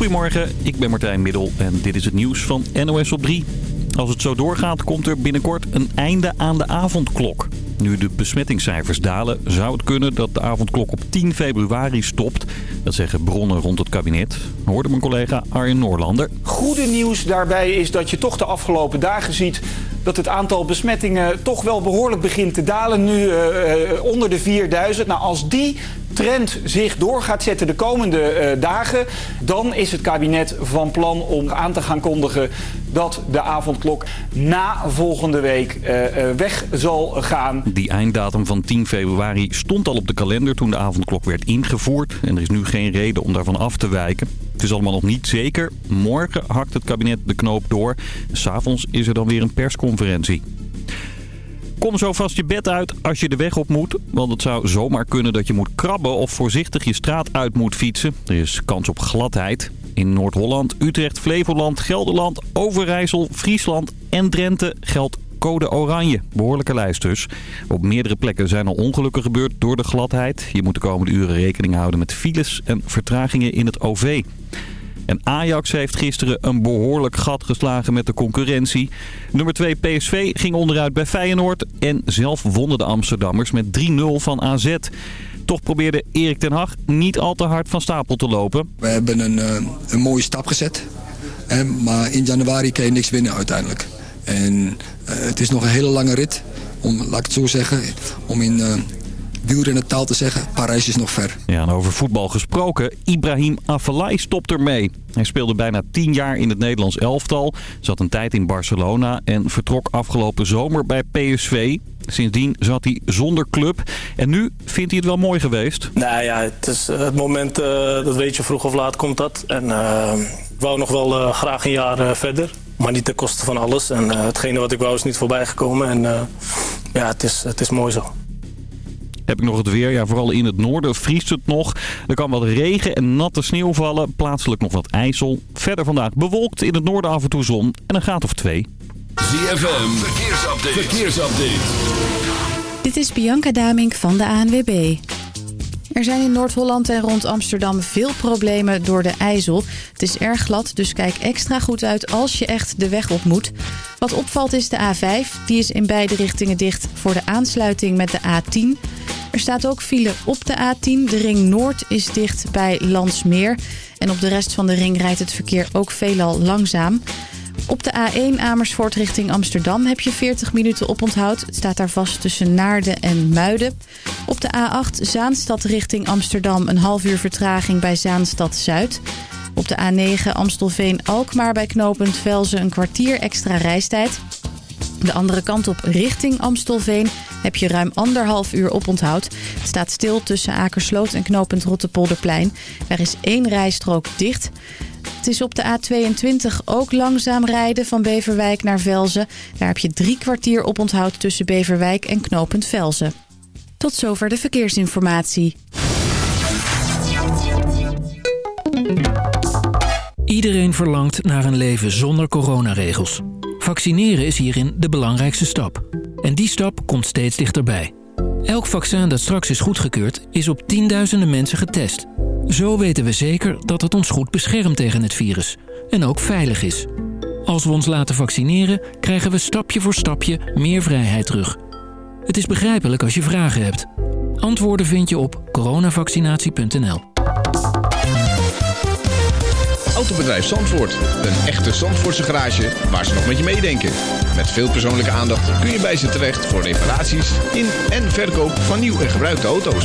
Goedemorgen, ik ben Martijn Middel en dit is het nieuws van NOS op 3. Als het zo doorgaat, komt er binnenkort een einde aan de avondklok. Nu de besmettingscijfers dalen, zou het kunnen dat de avondklok op 10 februari stopt. Dat zeggen bronnen rond het kabinet. Hoorde mijn collega Arjen Noorlander. Goede nieuws daarbij is dat je toch de afgelopen dagen ziet dat het aantal besmettingen toch wel behoorlijk begint te dalen. Nu uh, onder de 4000. Nou, als die trend zich door gaat zetten de komende uh, dagen... dan is het kabinet van plan om aan te gaan kondigen... dat de avondklok na volgende week uh, weg zal gaan. Die einddatum van 10 februari stond al op de kalender toen de avondklok werd ingevoerd. En er is nu geen reden om daarvan af te wijken. Het is allemaal nog niet zeker. Morgen hakt het kabinet de knoop door. S'avonds is er dan weer een persconferentie. Kom zo vast je bed uit als je de weg op moet. Want het zou zomaar kunnen dat je moet krabben of voorzichtig je straat uit moet fietsen. Er is kans op gladheid. In Noord-Holland, Utrecht, Flevoland, Gelderland, Overijssel, Friesland en Drenthe geldt code oranje. Behoorlijke lijst dus. Op meerdere plekken zijn al ongelukken gebeurd door de gladheid. Je moet de komende uren rekening houden met files en vertragingen in het OV. En Ajax heeft gisteren een behoorlijk gat geslagen met de concurrentie. Nummer 2 PSV ging onderuit bij Feyenoord. En zelf wonnen de Amsterdammers met 3-0 van AZ. Toch probeerde Erik ten Hag niet al te hard van stapel te lopen. We hebben een, uh, een mooie stap gezet. Maar in januari kan je niks winnen uiteindelijk. En uh, het is nog een hele lange rit. Om, laat ik het zo zeggen, om in... Uh, wielrennen taal te zeggen, Parijs is nog ver. Ja, en over voetbal gesproken, Ibrahim Afellay stopt ermee. Hij speelde bijna 10 jaar in het Nederlands elftal, zat een tijd in Barcelona en vertrok afgelopen zomer bij PSV. Sindsdien zat hij zonder club en nu vindt hij het wel mooi geweest. Nou ja, het is het moment, uh, dat weet je, vroeg of laat komt dat. En uh, ik wou nog wel uh, graag een jaar verder. Maar niet ten koste van alles. En hetgene wat ik wou is niet voorbij gekomen. En ja, het is, het is mooi zo. Heb ik nog het weer. Ja, vooral in het noorden vriest het nog. Er kan wat regen en natte sneeuw vallen. Plaatselijk nog wat ijzel. Verder vandaag bewolkt. In het noorden af en toe zon. En een graad of twee. ZFM. Verkeersupdate. Verkeersupdate. Dit is Bianca Damink van de ANWB. Er zijn in Noord-Holland en rond Amsterdam veel problemen door de IJssel. Het is erg glad, dus kijk extra goed uit als je echt de weg op moet. Wat opvalt is de A5. Die is in beide richtingen dicht voor de aansluiting met de A10. Er staat ook file op de A10. De ring Noord is dicht bij Landsmeer. En op de rest van de ring rijdt het verkeer ook veelal langzaam. Op de A1 Amersfoort richting Amsterdam heb je 40 minuten oponthoud. Het staat daar vast tussen Naarden en Muiden. Op de A8 Zaanstad richting Amsterdam een half uur vertraging bij Zaanstad Zuid. Op de A9 Amstelveen-Alkmaar bij knooppunt Velzen een kwartier extra reistijd. De andere kant op richting Amstelveen heb je ruim anderhalf uur oponthoud. Het staat stil tussen Akersloot en knooppunt Rottepolderplein. Er is één rijstrook dicht. Het is op de A22 ook langzaam rijden van Beverwijk naar Velzen. Daar heb je drie kwartier oponthoud tussen Beverwijk en knooppunt Velzen. Tot zover de verkeersinformatie. Iedereen verlangt naar een leven zonder coronaregels. Vaccineren is hierin de belangrijkste stap. En die stap komt steeds dichterbij. Elk vaccin dat straks is goedgekeurd is op tienduizenden mensen getest. Zo weten we zeker dat het ons goed beschermt tegen het virus. En ook veilig is. Als we ons laten vaccineren, krijgen we stapje voor stapje meer vrijheid terug. Het is begrijpelijk als je vragen hebt. Antwoorden vind je op coronavaccinatie.nl. Autobedrijf Zandvoort. Een echte Zandvoortse garage waar ze nog met je meedenken. Met veel persoonlijke aandacht kun je bij ze terecht voor reparaties in en verkoop van nieuw en gebruikte auto's.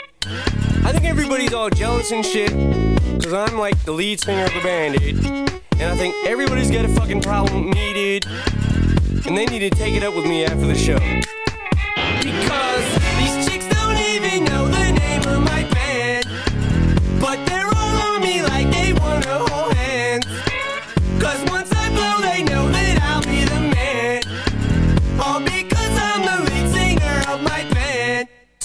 All jealous and shit. Cause I'm like the lead singer of the band, dude. And I think everybody's got a fucking problem with me, dude. And they need to take it up with me after the show. Because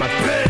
my bed.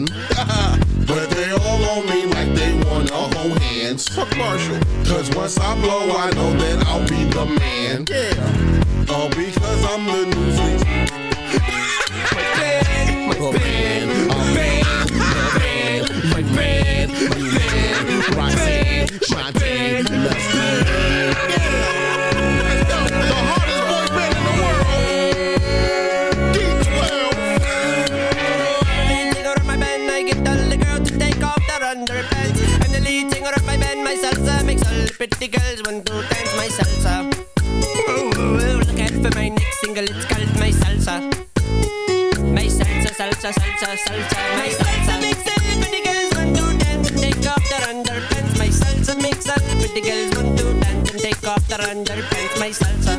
my band. but they all on me like they wanna hold hands. Fuck Marshall. Cause once I blow, I know that I'll be the man. Yeah. All because I'm the new thing. my band, my band, my band, my band, my band, my band, Roxanne, Shantae, let's do pretty girls want to dance my salsa. Ooh, ooh, look out for my next single, it's called my salsa. My salsa, salsa, salsa, salsa, my salsa makes all the pretty girls want to dance and take off their underpants. My salsa makes all the pretty girls want to dance and take off their underpants. My salsa.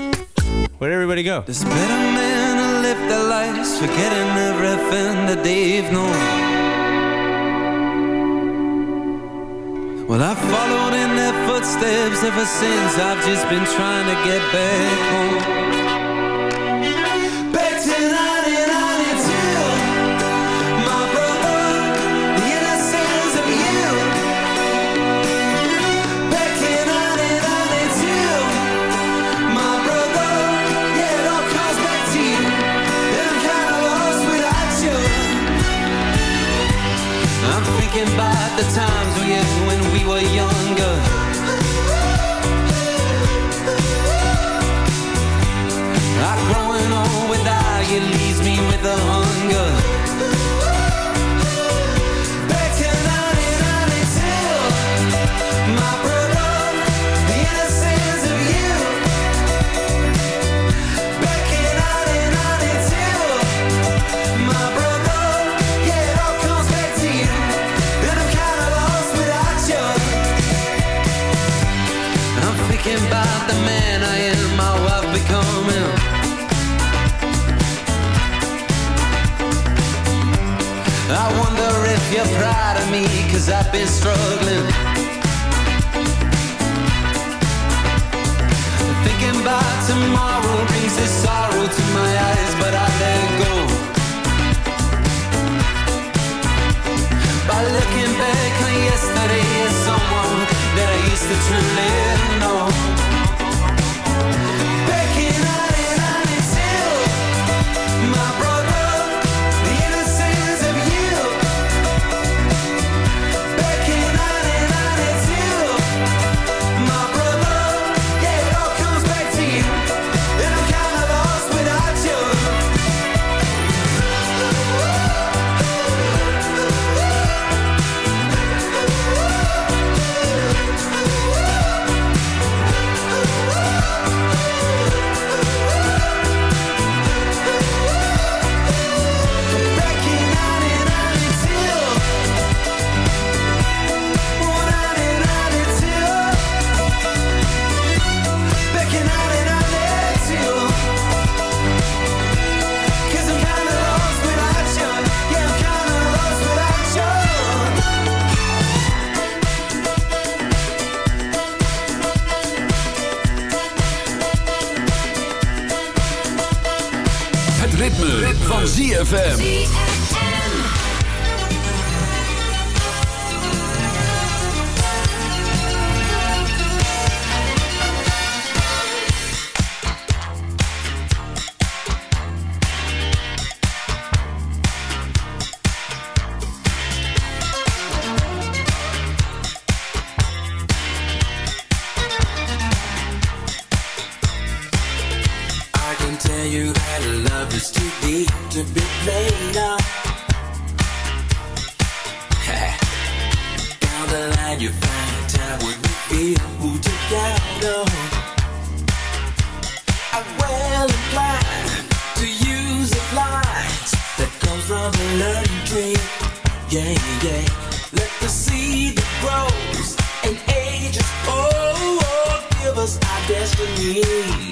Where'd everybody go? There's better men who live their lives forgetting everything that they've known. Well, I followed in their footsteps ever since I've just been trying to get back home. Back My brother, the innocence of you. Back My brother, yeah it all comes back to you. And I'm kinda lost without you. I'm the times we had you're proud of me, cause I've been struggling. Thinking about tomorrow brings this sorrow to my eyes, but I let go. By looking back on yesterday, Let the seed that grows and ages old give us our destiny.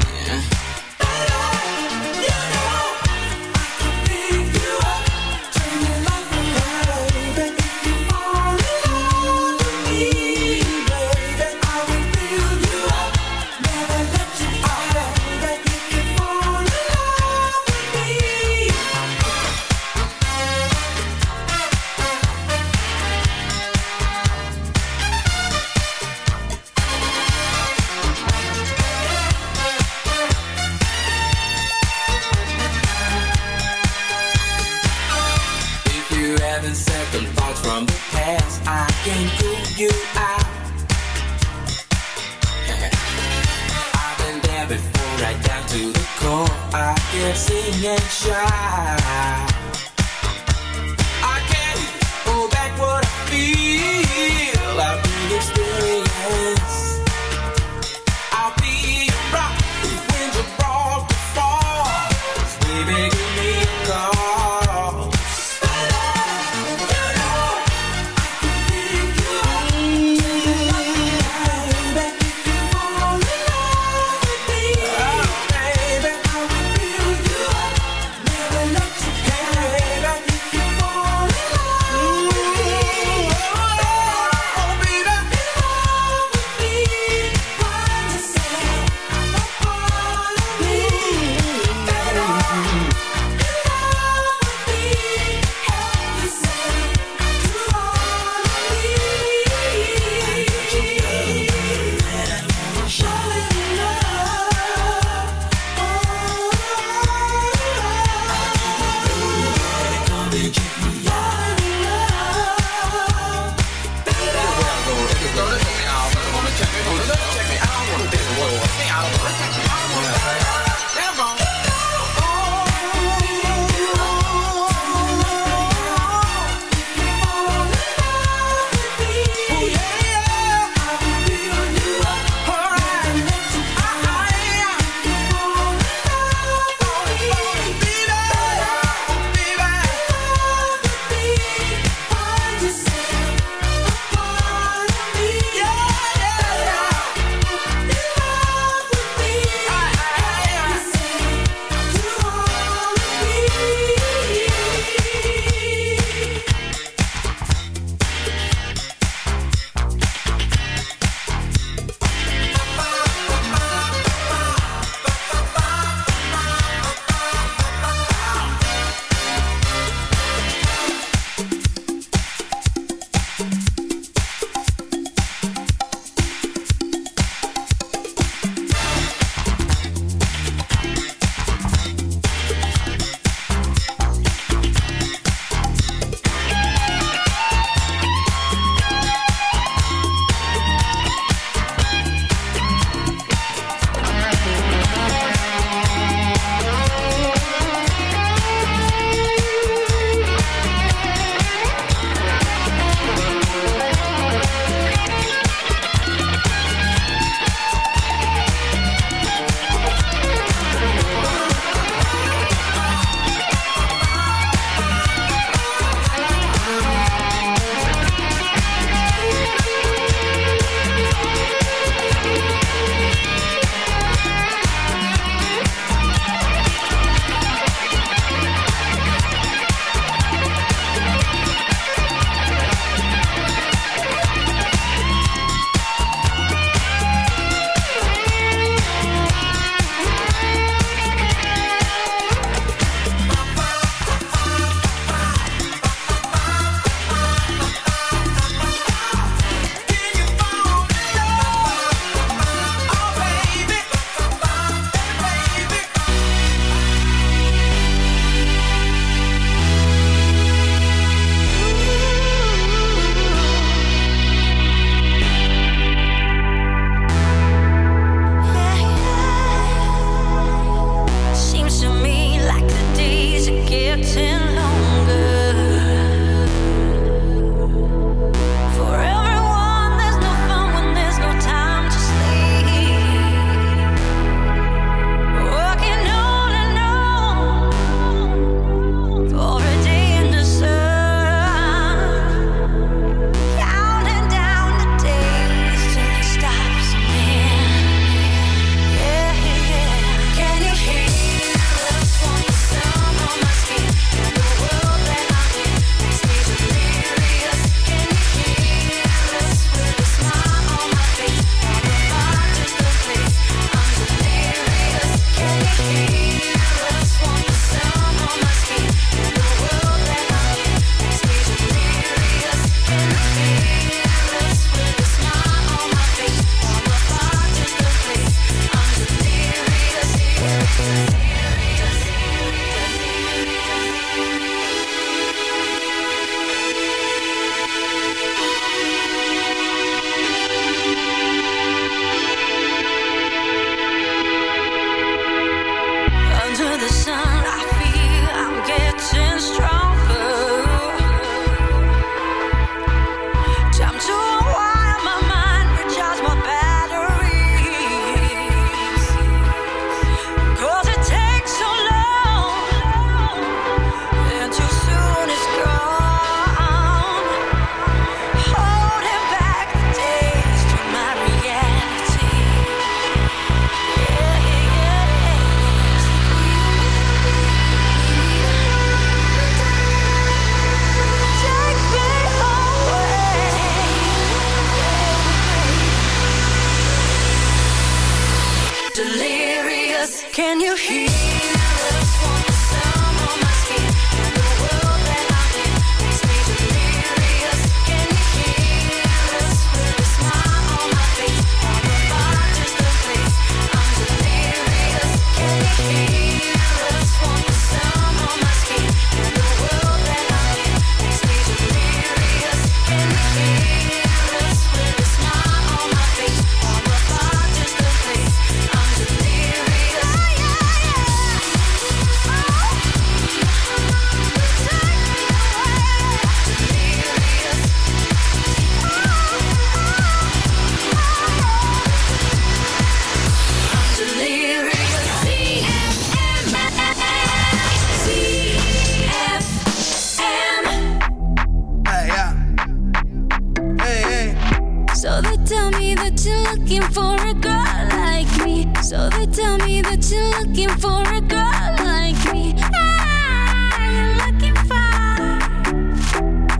So they tell me that you're looking for a girl like me. Ah, you're looking for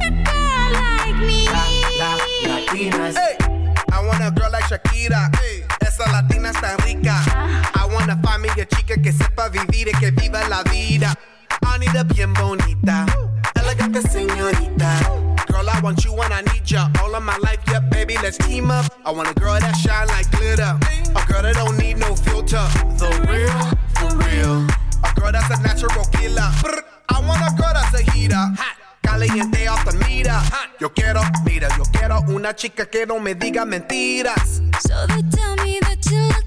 a girl like me. Latinas. Hey, I want a girl like Shakira. Hey, esa latina está rica. I wanna find a chica que sepa vivir y que viva la vida. I need a bien bonita, elegante señorita. Girl, I want you when I need ya. All of my life, yeah, baby, let's team up. I want a girl that shine like glitter. A girl that don't need. The real, for real. A girl that's a natural killer. Brr. I want a girl that's a heater. Hot. Caliente off the meter. Yo quiero, mira, yo quiero una chica que no me diga mentiras. So they tell me that you're looking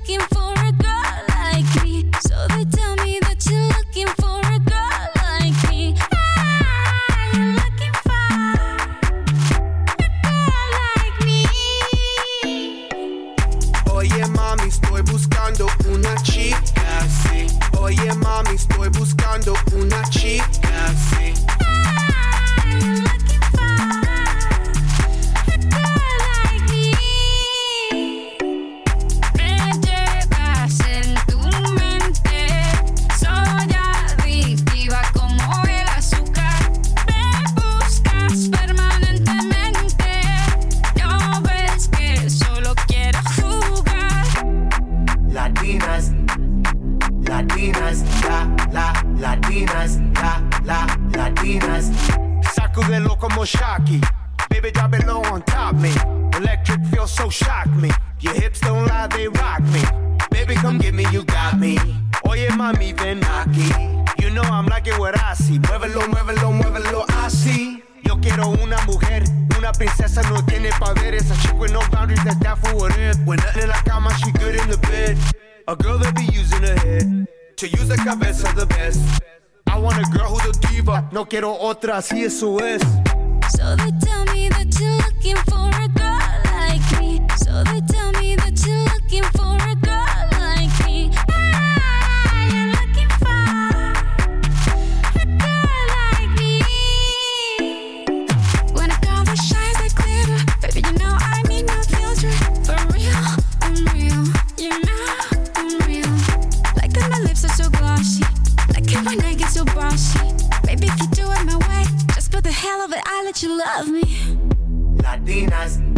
Electric feels so shock me. Your hips don't lie, they rock me. Baby, come get me, you got me. Oye, mami, ven aquí. You know I'm liking what I see. Muévelo, muévelo, muévelo, así. Yo quiero una mujer, una princesa no tiene poderes. A chick with no boundaries, that's that for what it. When nothing in la cama, she good in the bed. A girl that be using her head to use the cabeza the best. I want a girl who's a diva. No quiero otra, así eso es. So they tell me that you're looking for a girl baby, you know I need no filter. For real, I'm real. You know I'm real. Like that my lips are so glossy. Like it when I get so bossy. Baby, if you do it my way, just for the hell of it, I'll let you love me. Latinas,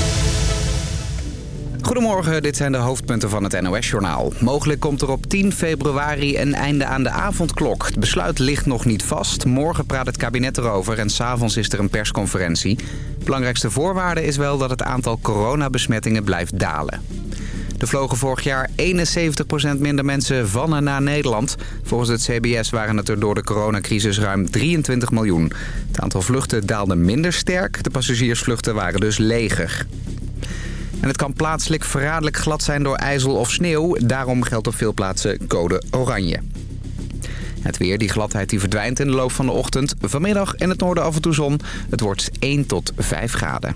Goedemorgen, dit zijn de hoofdpunten van het NOS-journaal. Mogelijk komt er op 10 februari een einde aan de avondklok. Het besluit ligt nog niet vast. Morgen praat het kabinet erover en s'avonds is er een persconferentie. Belangrijkste voorwaarde is wel dat het aantal coronabesmettingen blijft dalen. Er vlogen vorig jaar 71% minder mensen van en naar Nederland. Volgens het CBS waren het er door de coronacrisis ruim 23 miljoen. Het aantal vluchten daalde minder sterk. De passagiersvluchten waren dus leger. En het kan plaatselijk verraderlijk glad zijn door ijzel of sneeuw. Daarom geldt op veel plaatsen code oranje. Het weer, die gladheid die verdwijnt in de loop van de ochtend. Vanmiddag in het noorden af en toe zon. Het wordt 1 tot 5 graden.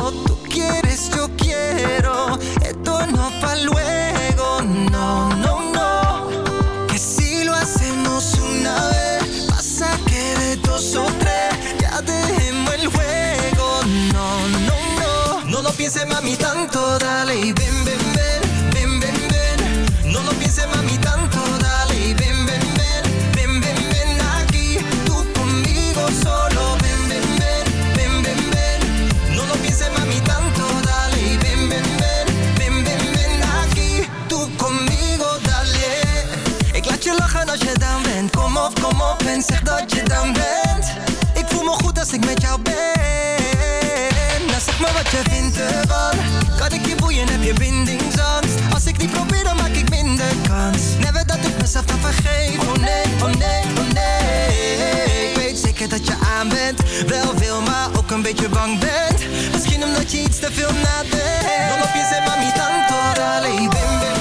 Wel veel, maar ook een beetje bang bent. Misschien omdat je iets te veel nadenkt. Dan op je zet, maar niet tanto, alleen bim bim.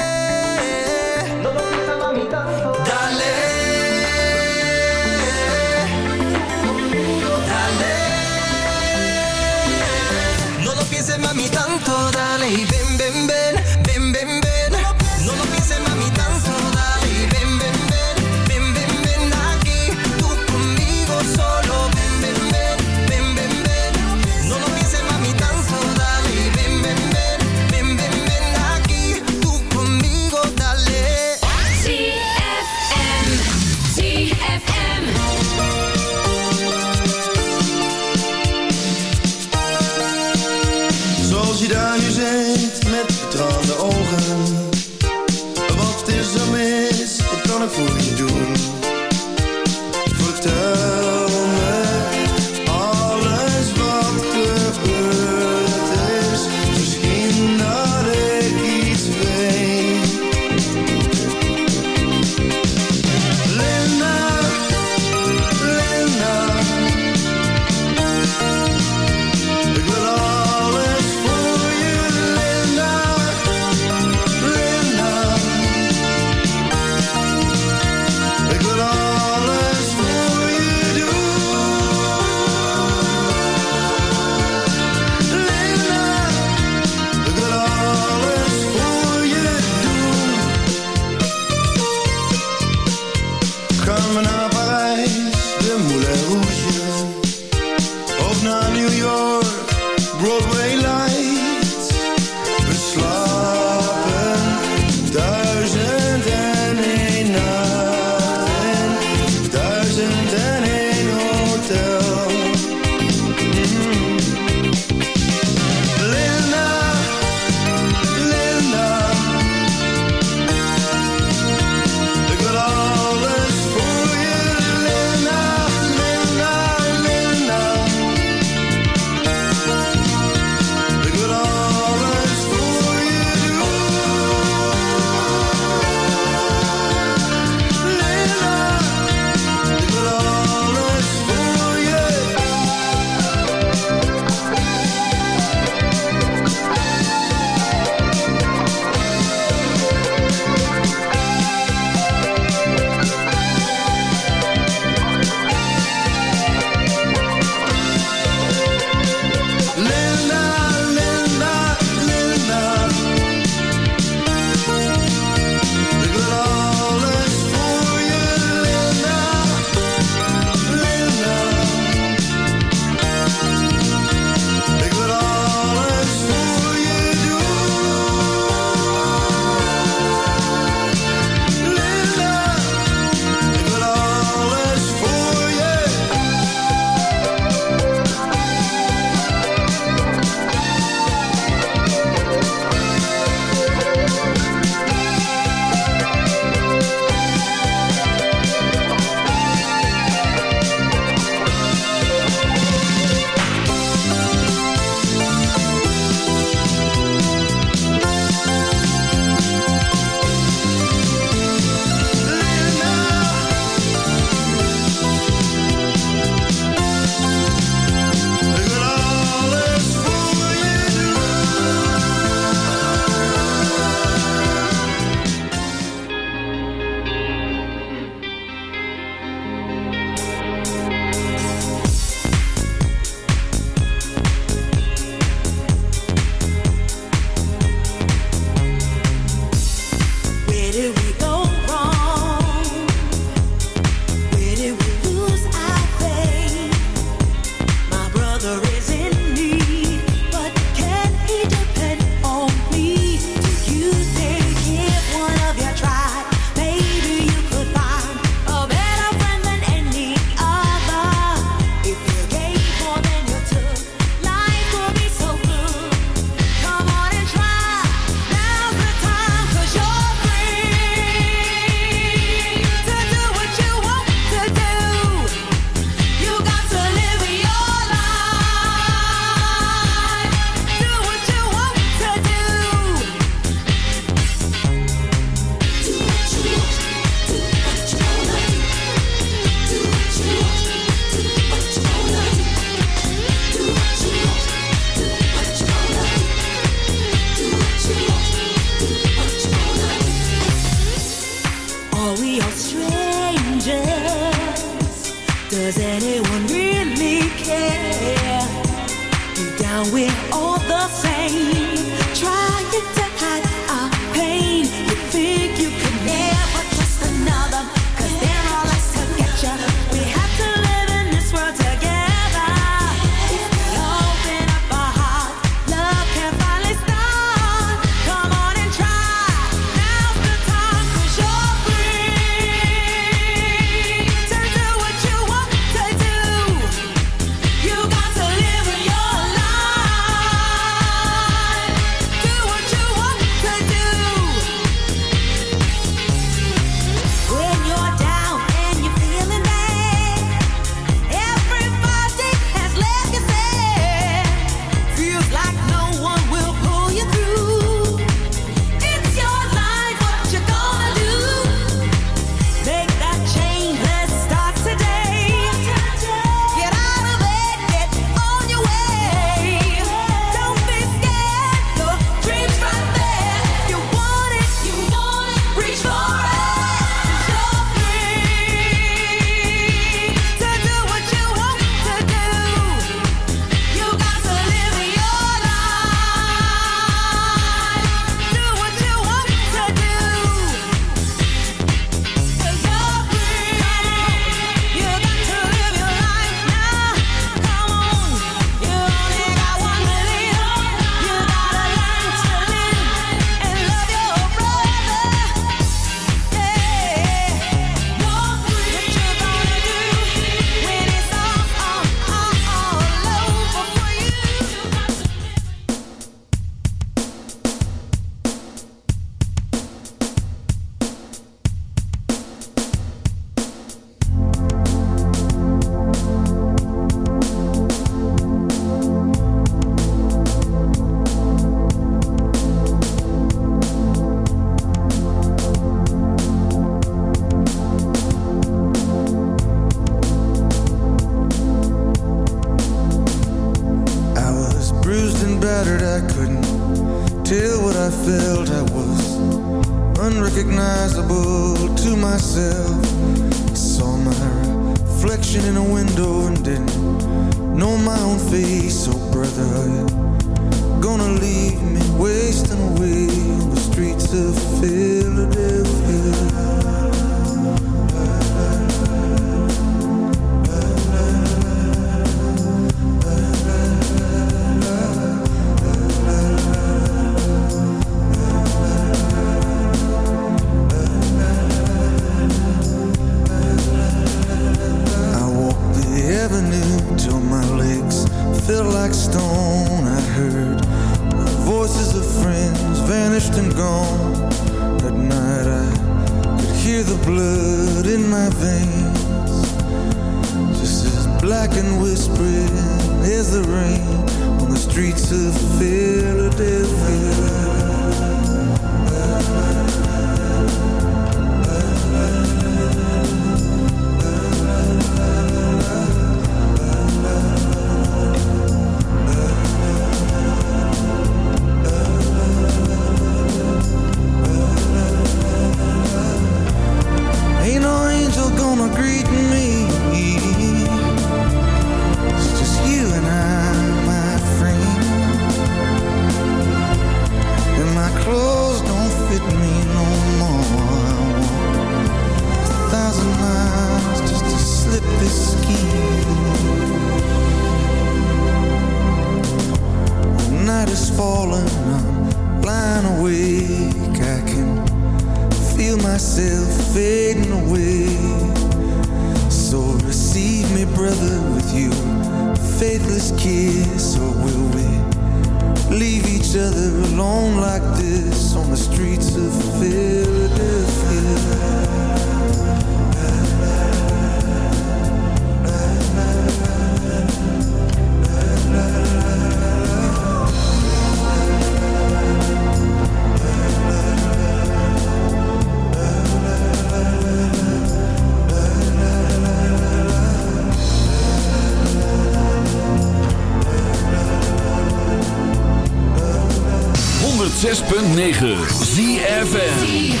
106.9 ZFM.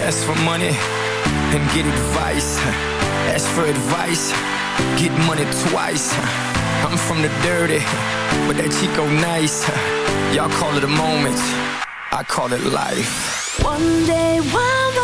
Ask for money and get advice. Ask for advice, get money twice. I'm from the dirty, but that Chico nice. Y'all call it a moment, I call it life. One day, one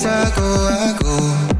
place I I go